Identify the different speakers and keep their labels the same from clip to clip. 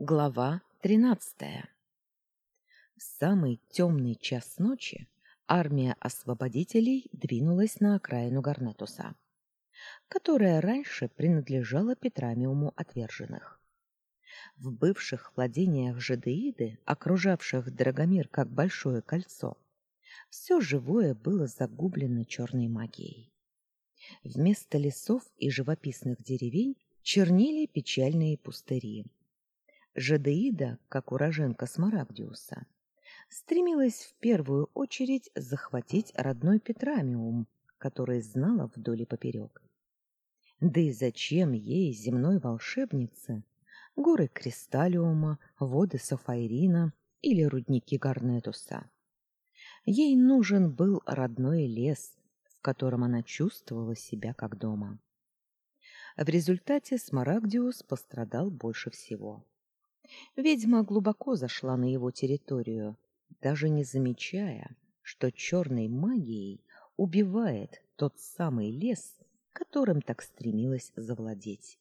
Speaker 1: Глава тринадцатая. В самый темный час ночи армия освободителей двинулась на окраину Гарнетуса, которая раньше принадлежала Петрамиуму отверженных. В бывших владениях Жадеиды, окружавших Драгомир как большое кольцо, все живое было загублено черной магией. Вместо лесов и живописных деревень чернели печальные пустыри Жадеида, как уроженка Смарагдиуса, стремилась в первую очередь захватить родной Петрамиум, который знала вдоль и поперек. Да и зачем ей, земной волшебнице, горы Кристаллиума, воды Сафайрина или рудники Гарнетуса? Ей нужен был родной лес, в котором она чувствовала себя как дома. В результате Смарагдиус пострадал больше всего. Ведьма глубоко зашла на его территорию, даже не замечая, что черной магией убивает тот самый лес, которым так стремилась завладеть.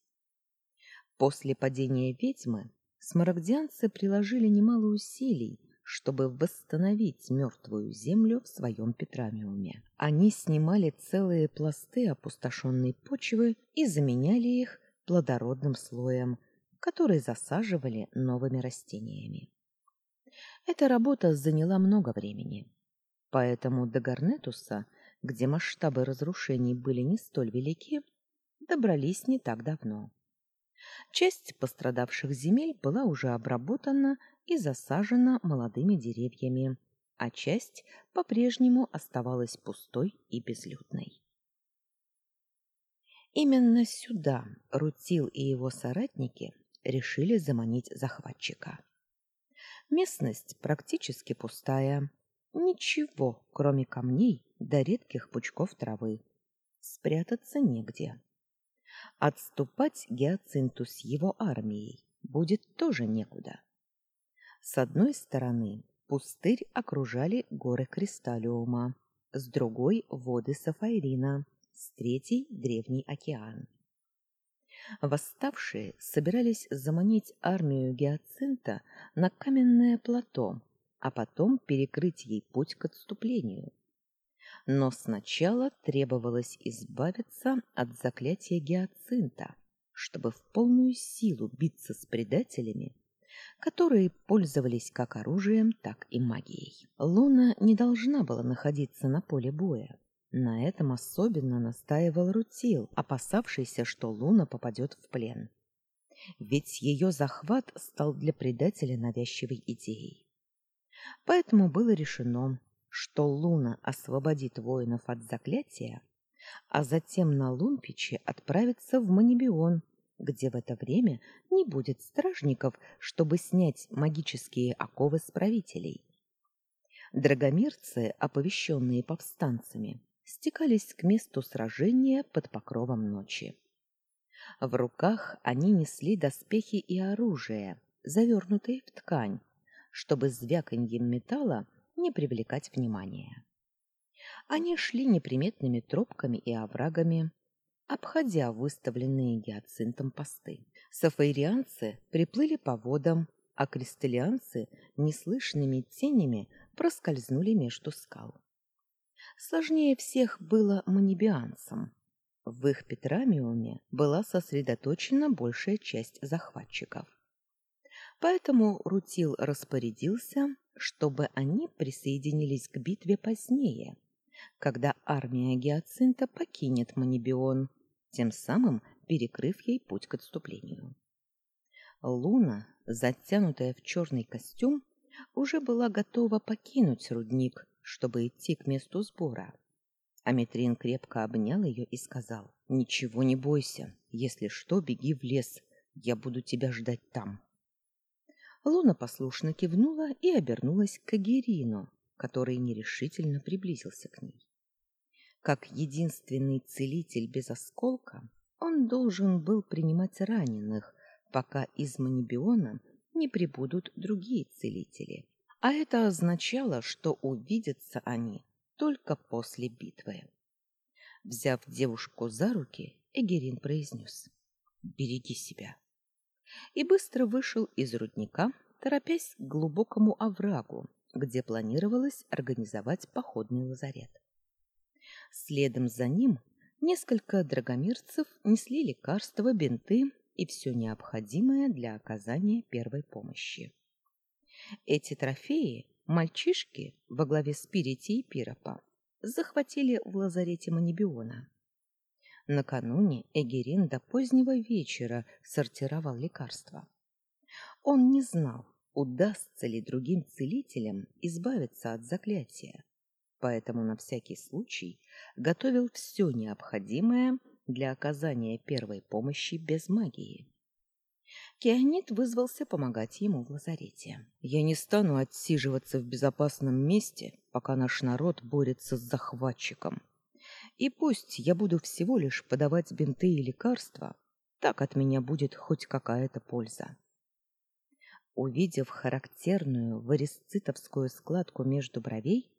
Speaker 1: После падения ведьмы смарагдианцы приложили немало усилий, чтобы восстановить мертвую землю в своем Петрамиуме. Они снимали целые пласты опустошенной почвы и заменяли их плодородным слоем, которые засаживали новыми растениями. Эта работа заняла много времени. Поэтому до Гарнетуса, где масштабы разрушений были не столь велики, добрались не так давно. Часть пострадавших земель была уже обработана и засажена молодыми деревьями, а часть по-прежнему оставалась пустой и безлюдной. Именно сюда Рутил и его соратники решили заманить захватчика. Местность практически пустая. Ничего, кроме камней да редких пучков травы. Спрятаться негде. Отступать Гиацинту с его армией будет тоже некуда. С одной стороны, пустырь окружали горы Кристаллиума, с другой — воды Сафайрина, с третьей — древний океан. Восставшие собирались заманить армию Гиацинта на каменное плато, а потом перекрыть ей путь к отступлению. Но сначала требовалось избавиться от заклятия Гиацинта, чтобы в полную силу биться с предателями, которые пользовались как оружием, так и магией. Луна не должна была находиться на поле боя. На этом особенно настаивал Рутил, опасавшийся, что Луна попадет в плен. Ведь ее захват стал для предателя навязчивой идеей. Поэтому было решено, что Луна освободит воинов от заклятия, а затем на Лунпиче отправится в Манибион, где в это время не будет стражников, чтобы снять магические оковы с правителей. Драгомирцы, оповещенные повстанцами, стекались к месту сражения под покровом ночи. В руках они несли доспехи и оружие, завернутые в ткань, чтобы звяканьем металла не привлекать внимания. Они шли неприметными тропками и оврагами, обходя выставленные гиацинтом посты. Сафаирианцы приплыли по водам, а кристаллианцы неслышными тенями проскользнули между скал. Сложнее всех было манибианцам. В их Петрамиуме была сосредоточена большая часть захватчиков. Поэтому Рутил распорядился, чтобы они присоединились к битве позднее, когда армия Гиацинта покинет Манибион, тем самым перекрыв ей путь к отступлению. Луна, затянутая в черный костюм, уже была готова покинуть рудник, чтобы идти к месту сбора. Аметрин крепко обнял ее и сказал, «Ничего не бойся. Если что, беги в лес. Я буду тебя ждать там». Луна послушно кивнула и обернулась к Агерину, который нерешительно приблизился к ней. Как единственный целитель без осколка, он должен был принимать раненых, пока из Манибиона не прибудут другие целители а это означало, что увидятся они только после битвы. Взяв девушку за руки, Эгерин произнес «Береги себя». и быстро вышел из рудника, торопясь к глубокому оврагу, где планировалось организовать походный лазарет. Следом за ним несколько драгомирцев несли лекарства, бинты и все необходимое для оказания первой помощи. Эти трофеи мальчишки во главе с Пирити и Пиропа захватили в лазарете Манибиона. Накануне Эгерин до позднего вечера сортировал лекарства. Он не знал, удастся ли другим целителям избавиться от заклятия, поэтому на всякий случай готовил все необходимое для оказания первой помощи без магии. Кианит вызвался помогать ему в лазарете. «Я не стану отсиживаться в безопасном месте, пока наш народ борется с захватчиком», и пусть я буду всего лишь подавать бинты и лекарства, так от меня будет хоть какая-то польза. Увидев характерную варисцитовскую складку между бровей,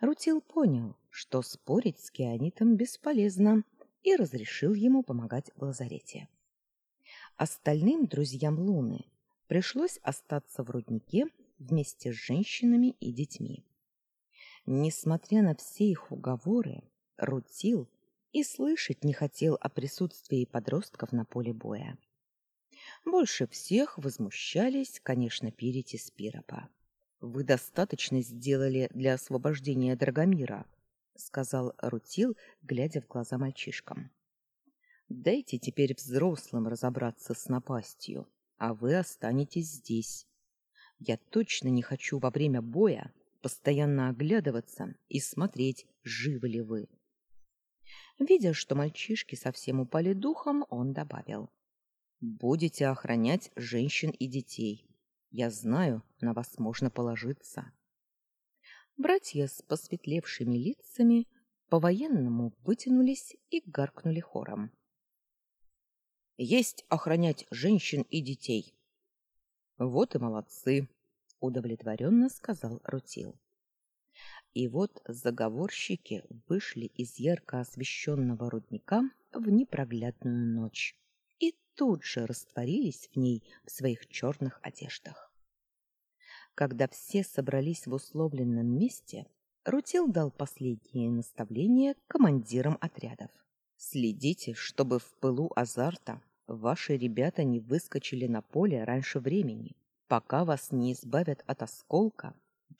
Speaker 1: Рутил понял, что спорить с Кианитом бесполезно, и разрешил ему помогать в лазарете. Остальным друзьям Луны пришлось остаться в руднике вместе с женщинами и детьми. Несмотря на все их уговоры, Рутил и слышать не хотел о присутствии подростков на поле боя. Больше всех возмущались, конечно, Пирити Спиропа. «Вы достаточно сделали для освобождения Драгомира», — сказал Рутил, глядя в глаза мальчишкам. «Дайте теперь взрослым разобраться с напастью, а вы останетесь здесь. Я точно не хочу во время боя постоянно оглядываться и смотреть, живы ли вы. Видя, что мальчишки совсем упали духом, он добавил. «Будете охранять женщин и детей. Я знаю, на вас можно положиться». Братья с посветлевшими лицами по-военному вытянулись и гаркнули хором. «Есть охранять женщин и детей!» «Вот и молодцы!» — удовлетворенно сказал Рутил. И вот заговорщики вышли из ярко освещенного рудника в непроглядную ночь и тут же растворились в ней в своих черных одеждах. Когда все собрались в условленном месте, Рутил дал последние наставления командирам отрядов. Следите, чтобы в пылу азарта ваши ребята не выскочили на поле раньше времени, пока вас не избавят от осколка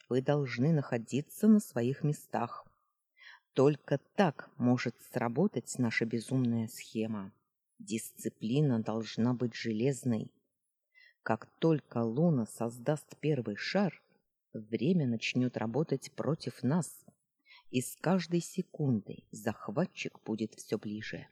Speaker 1: вы должны находиться на своих местах. Только так может сработать наша безумная схема. Дисциплина должна быть железной. Как только Луна создаст первый шар, время начнет работать против нас, и с каждой секундой захватчик будет все ближе.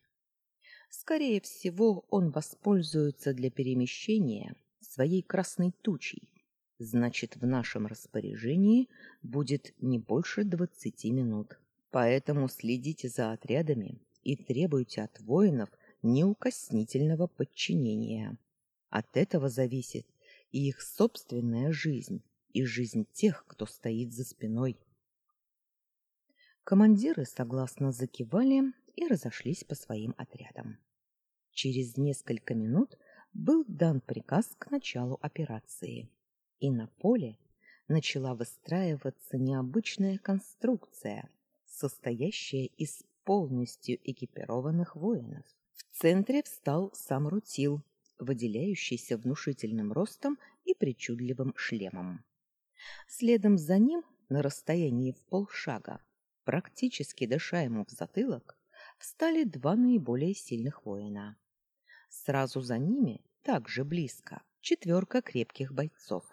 Speaker 1: Скорее всего, он воспользуется для перемещения своей красной тучей, Значит, в нашем распоряжении будет не больше двадцати минут. Поэтому следите за отрядами и требуйте от воинов неукоснительного подчинения. От этого зависит и их собственная жизнь, и жизнь тех, кто стоит за спиной. Командиры согласно закивали и разошлись по своим отрядам. Через несколько минут был дан приказ к началу операции и на поле начала выстраиваться необычная конструкция, состоящая из полностью экипированных воинов. В центре встал сам Рутил, выделяющийся внушительным ростом и причудливым шлемом. Следом за ним, на расстоянии в полшага, практически дыша ему в затылок, встали два наиболее сильных воина. Сразу за ними, также близко, четверка крепких бойцов.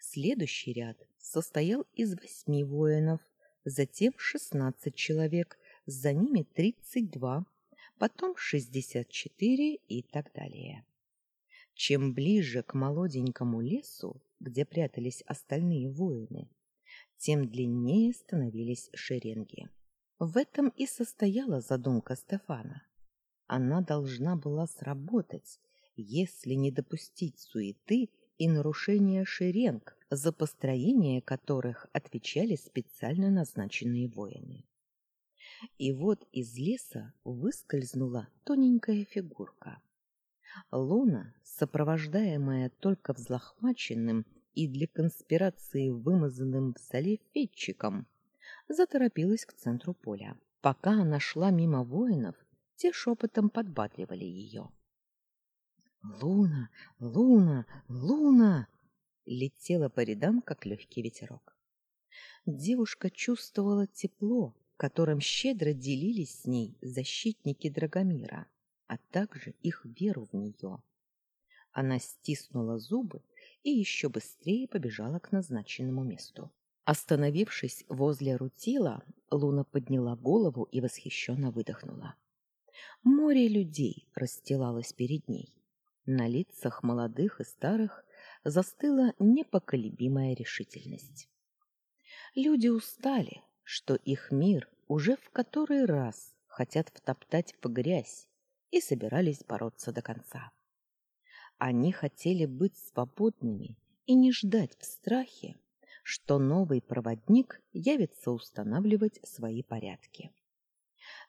Speaker 1: Следующий ряд состоял из восьми воинов, затем шестнадцать человек, за ними тридцать два, потом шестьдесят четыре и так далее. Чем ближе к молоденькому лесу, где прятались остальные воины, тем длиннее становились шеренги. В этом и состояла задумка Стефана. Она должна была сработать, если не допустить суеты и нарушения шеренг, за построение которых отвечали специально назначенные воины. И вот из леса выскользнула тоненькая фигурка. Луна, сопровождаемая только взлохмаченным и для конспирации вымазанным в соле фетчиком, заторопилась к центру поля. Пока она шла мимо воинов, те шепотом подбадривали ее. «Луна! Луна! Луна!» летела по рядам, как легкий ветерок. Девушка чувствовала тепло, которым щедро делились с ней защитники Драгомира, а также их веру в нее. Она стиснула зубы и еще быстрее побежала к назначенному месту. Остановившись возле Рутила, Луна подняла голову и восхищенно выдохнула. Море людей расстилалось перед ней. На лицах молодых и старых застыла непоколебимая решительность. Люди устали, что их мир уже в который раз хотят втоптать в грязь и собирались бороться до конца. Они хотели быть свободными и не ждать в страхе, что новый проводник явится устанавливать свои порядки.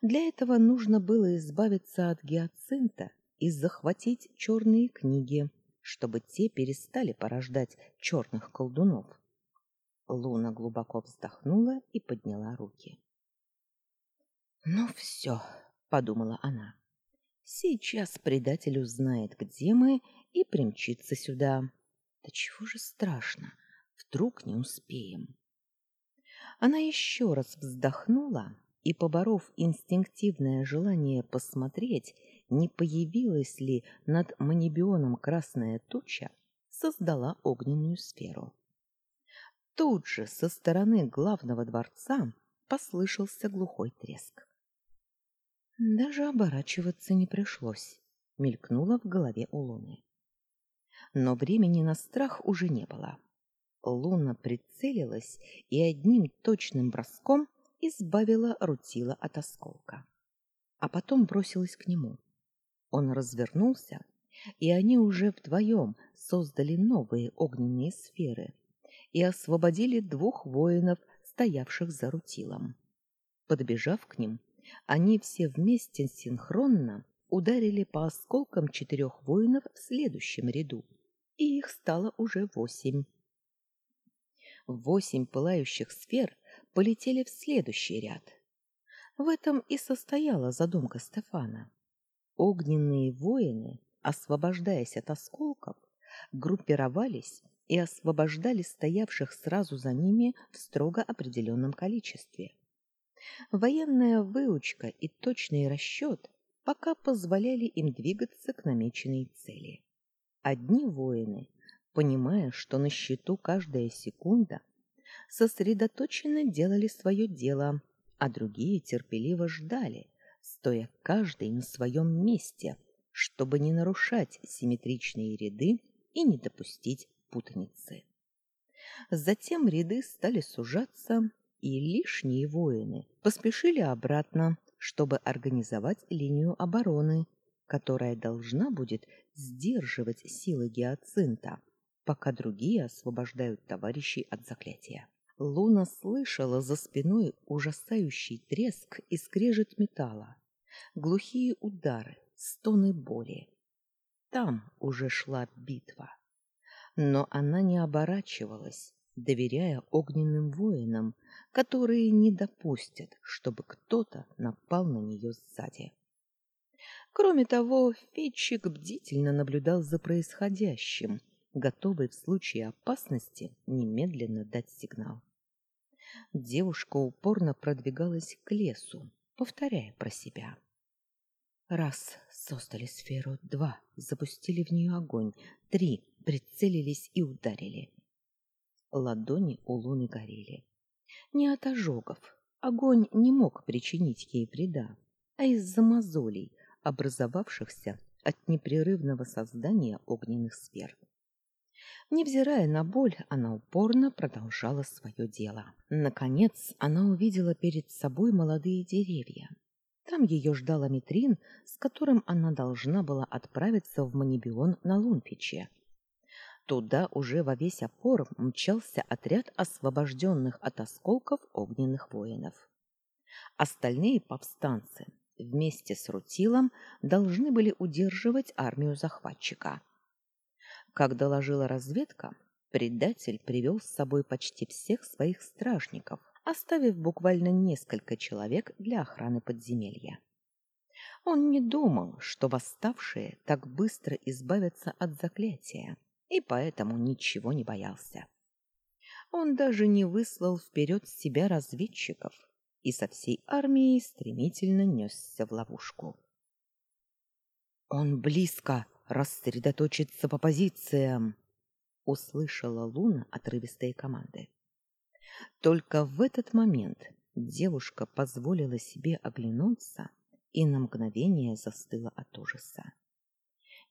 Speaker 1: Для этого нужно было избавиться от гиацинта и захватить черные книги, чтобы те перестали порождать черных колдунов. Луна глубоко вздохнула и подняла руки. «Ну все», — подумала она, — «сейчас предатель узнает, где мы, и примчится сюда. Да чего же страшно, вдруг не успеем». Она еще раз вздохнула и, поборов инстинктивное желание посмотреть, не появилась ли над Манибионом красная туча, создала огненную сферу. Тут же со стороны главного дворца послышался глухой треск. Даже оборачиваться не пришлось, мелькнуло в голове у Луны. Но времени на страх уже не было. Луна прицелилась и одним точным броском избавила Рутила от осколка. А потом бросилась к нему. Он развернулся, и они уже вдвоем создали новые огненные сферы и освободили двух воинов, стоявших за рутилом. Подбежав к ним, они все вместе синхронно ударили по осколкам четырех воинов в следующем ряду, и их стало уже восемь. Восемь пылающих сфер полетели в следующий ряд. В этом и состояла задумка Стефана. Огненные воины, освобождаясь от осколков, группировались и освобождали стоявших сразу за ними в строго определенном количестве. Военная выучка и точный расчет пока позволяли им двигаться к намеченной цели. Одни воины, понимая, что на счету каждая секунда, сосредоточенно делали свое дело, а другие терпеливо ждали, стоя каждый на своем месте, чтобы не нарушать симметричные ряды и не допустить путаницы. Затем ряды стали сужаться, и лишние воины поспешили обратно, чтобы организовать линию обороны, которая должна будет сдерживать силы гиацинта, пока другие освобождают товарищей от заклятия. Луна слышала за спиной ужасающий треск и скрежет металла, глухие удары, стоны боли. Там уже шла битва. Но она не оборачивалась, доверяя огненным воинам, которые не допустят, чтобы кто-то напал на нее сзади. Кроме того, Фетчик бдительно наблюдал за происходящим, готовый в случае опасности немедленно дать сигнал. Девушка упорно продвигалась к лесу, повторяя про себя. Раз создали сферу, два запустили в нее огонь, три прицелились и ударили. Ладони у Луны горели. Не от ожогов. Огонь не мог причинить ей вреда, а из-за мозолей, образовавшихся от непрерывного создания огненных сфер. Невзирая на боль, она упорно продолжала свое дело. Наконец, она увидела перед собой молодые деревья. Там ее ждал Аметрин, с которым она должна была отправиться в Манибион на Лунфиче. Туда уже во весь опор мчался отряд освобожденных от осколков огненных воинов. Остальные повстанцы, вместе с Рутилом должны были удерживать армию захватчика. Как доложила разведка, предатель привел с собой почти всех своих стражников, оставив буквально несколько человек для охраны подземелья. Он не думал, что восставшие так быстро избавятся от заклятия, и поэтому ничего не боялся. Он даже не выслал вперед себя разведчиков и со всей армией стремительно несся в ловушку. «Он близко! Рассредоточиться по позициям!» — услышала Луна отрывистые команды. Только в этот момент девушка позволила себе оглянуться и на мгновение застыла от ужаса.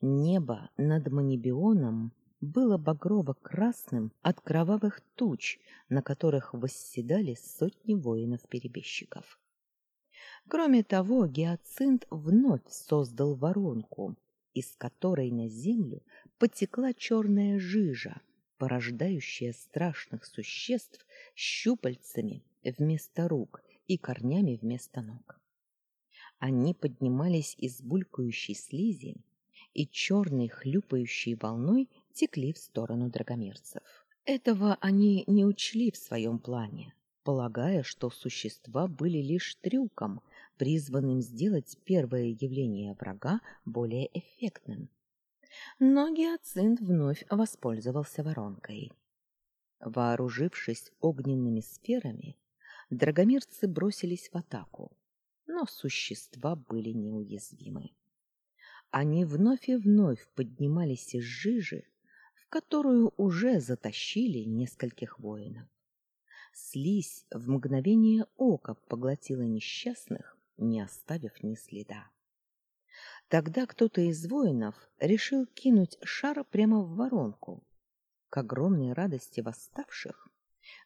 Speaker 1: Небо над Манибионом было багрово-красным от кровавых туч, на которых восседали сотни воинов-перебежчиков. Кроме того, Гиацинт вновь создал воронку, из которой на землю потекла черная жижа, порождающая страшных существ щупальцами вместо рук и корнями вместо ног. Они поднимались из булькающей слизи и черной хлюпающей волной текли в сторону драгомерцев. Этого они не учли в своем плане, полагая, что существа были лишь трюком, призванным сделать первое явление врага более эффектным. Но Гиацинт вновь воспользовался воронкой. Вооружившись огненными сферами, драгомирцы бросились в атаку, но существа были неуязвимы. Они вновь и вновь поднимались из жижи, которую уже затащили нескольких воинов. Слизь в мгновение ока поглотила несчастных, не оставив ни следа. Тогда кто-то из воинов решил кинуть шар прямо в воронку. К огромной радости восставших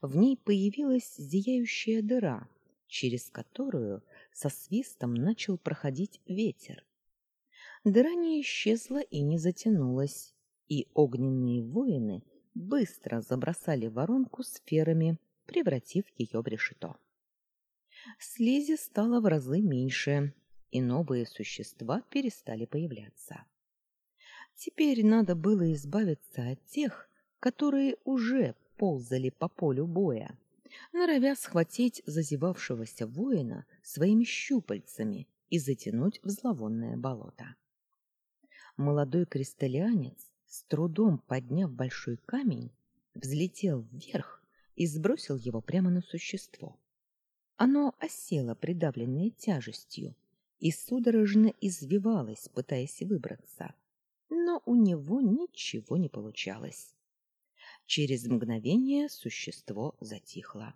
Speaker 1: в ней появилась зияющая дыра, через которую со свистом начал проходить ветер. Дыра не исчезла и не затянулась, и огненные воины быстро забросали воронку сферами, превратив ее в решето. Слизи стало в разы меньше, и новые существа перестали появляться. Теперь надо было избавиться от тех, которые уже ползали по полю боя норовя схватить зазевавшегося воина своими щупальцами и затянуть в зловонное болото. Молодой кристаллианец, с трудом подняв большой камень, взлетел вверх и сбросил его прямо на существо. Оно осело, придавленное тяжестью, и судорожно извивалось, пытаясь выбраться. Но у него ничего не получалось. Через мгновение существо затихло.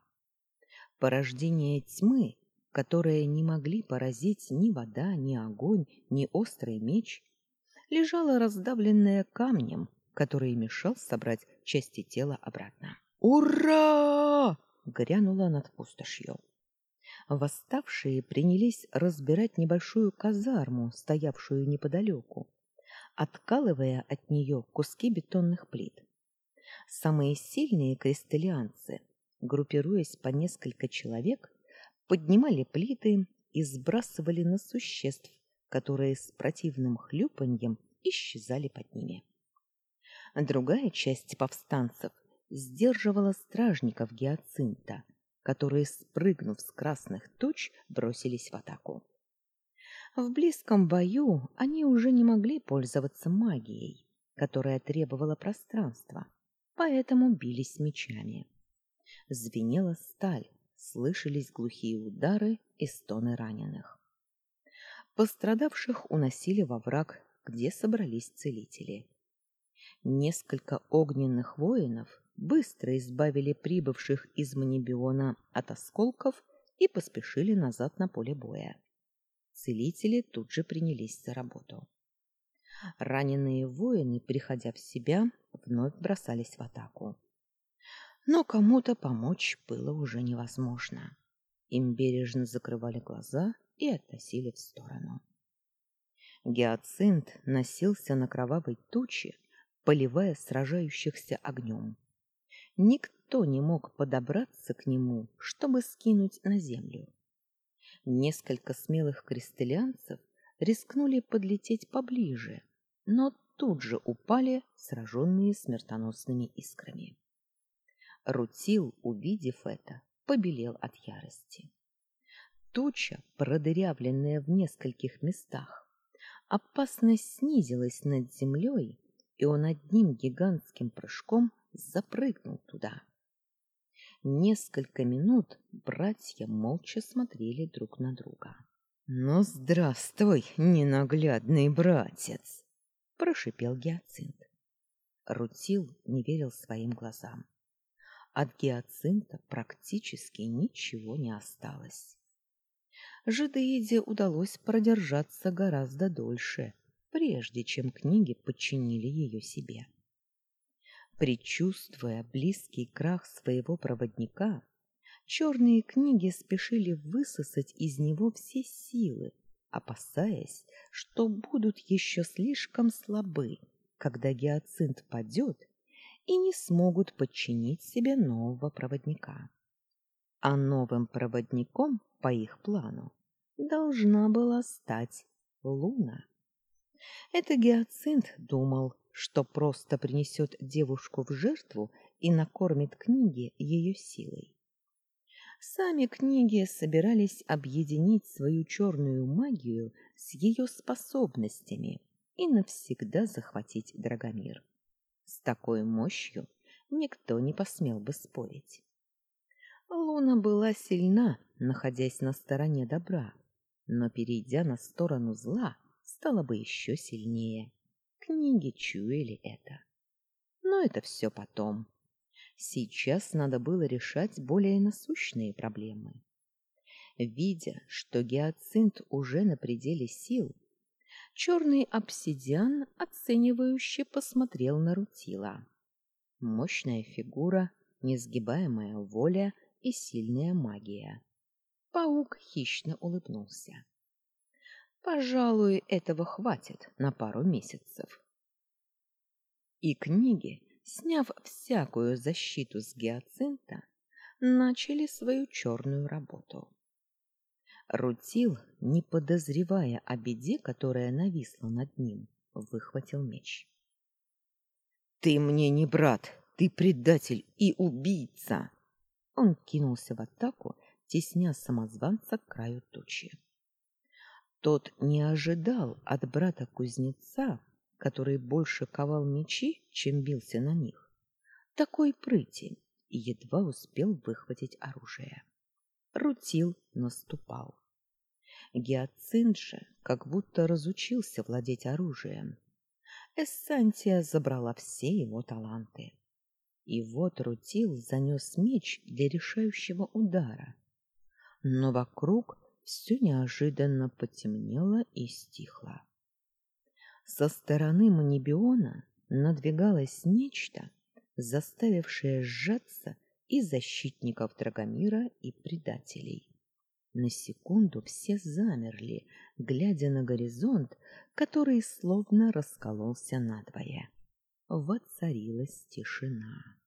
Speaker 1: Порождение тьмы, которое не могли поразить ни вода, ни огонь, ни острый меч, лежало раздавленное камнем, который мешал собрать части тела обратно. «Ура!» — грянуло над пустошью. Восставшие принялись разбирать небольшую казарму, стоявшую неподалеку, откалывая от нее куски бетонных плит. Самые сильные кристаллианцы, группируясь по несколько человек, поднимали плиты и сбрасывали на существ, которые с противным хлюпаньем исчезали под ними. Другая часть повстанцев сдерживала стражников гиацинта, которые, спрыгнув с красных туч, бросились в атаку. В близком бою они уже не могли пользоваться магией, которая требовала пространства поэтому бились мечами. Звенела сталь, слышались глухие удары и стоны раненых. Пострадавших уносили во враг, где собрались целители. Несколько огненных воинов быстро избавили прибывших из Манибиона от осколков и поспешили назад на поле боя. Целители тут же принялись за работу. Раненые воины, приходя в себя, вновь бросались в атаку. Но кому-то помочь было уже невозможно. Им бережно закрывали глаза и относили в сторону. Гиацинт носился на кровавой туче, поливая сражающихся огнем. Никто не мог подобраться к нему, чтобы скинуть на землю. Несколько смелых крестелянцев рискнули подлететь поближе, но тут же упали, сраженные смертоносными искрами. Рутил, увидев это, побелел от ярости. Туча, продырявленная в нескольких местах, опасность снизилась над землей, и он одним гигантским прыжком запрыгнул туда. Несколько минут братья молча смотрели друг на друга. "Ну здравствуй, ненаглядный братец", прошипел Гиацинт. Рутил не верил своим глазам. От Гиацинта практически ничего не осталось. Жидеиде удалось продержаться гораздо дольше, прежде чем книги подчинили ее себе. Предчувствуя близкий крах своего проводника, черные книги спешили высосать из него все силы, опасаясь, что будут еще слишком слабы, когда гиацинт падет, и не смогут подчинить себе нового проводника. А новым проводником, по их плану, должна была стать Луна. Это гиацинт думал, что просто принесет девушку в жертву и накормит книги ее силой. Сами книги собирались объединить свою черную магию с ее способностями и навсегда захватить Драгомир. С такой мощью никто не посмел бы спорить. Луна была сильна, находясь на стороне добра, но перейдя на сторону зла, стала бы еще сильнее. Книги чуяли это. Но это все потом. Сейчас надо было решать более насущные проблемы. Видя, что гиацинт уже на пределе сил, черный обсидиан оценивающе посмотрел на Рутила. Мощная фигура, несгибаемая воля и сильная магия. Паук хищно улыбнулся. Пожалуй, этого хватит на пару месяцев. И книги, сняв всякую защиту с гиацинта, начали свою черную работу. Рутил, не подозревая о беде, которая нависла над ним, выхватил меч. Ты мне не брат, ты предатель и убийца. Он кинулся в атаку, тесня самозванца к краю тучи. Тот не ожидал от брата кузнеца, который больше ковал мечи, чем бился на них, такой прыти и едва успел выхватить оружие. Рутил наступал. Гиацинт же как будто разучился владеть оружием. Эссантия забрала все его таланты. И вот Рутил занес меч для решающего удара. Но вокруг все неожиданно потемнело и стихло. Со стороны Манибиона надвигалось нечто, заставившее сжаться и защитников Драгомира, и предателей. На секунду все замерли, глядя на горизонт, который словно раскололся надвое. Воцарилась тишина.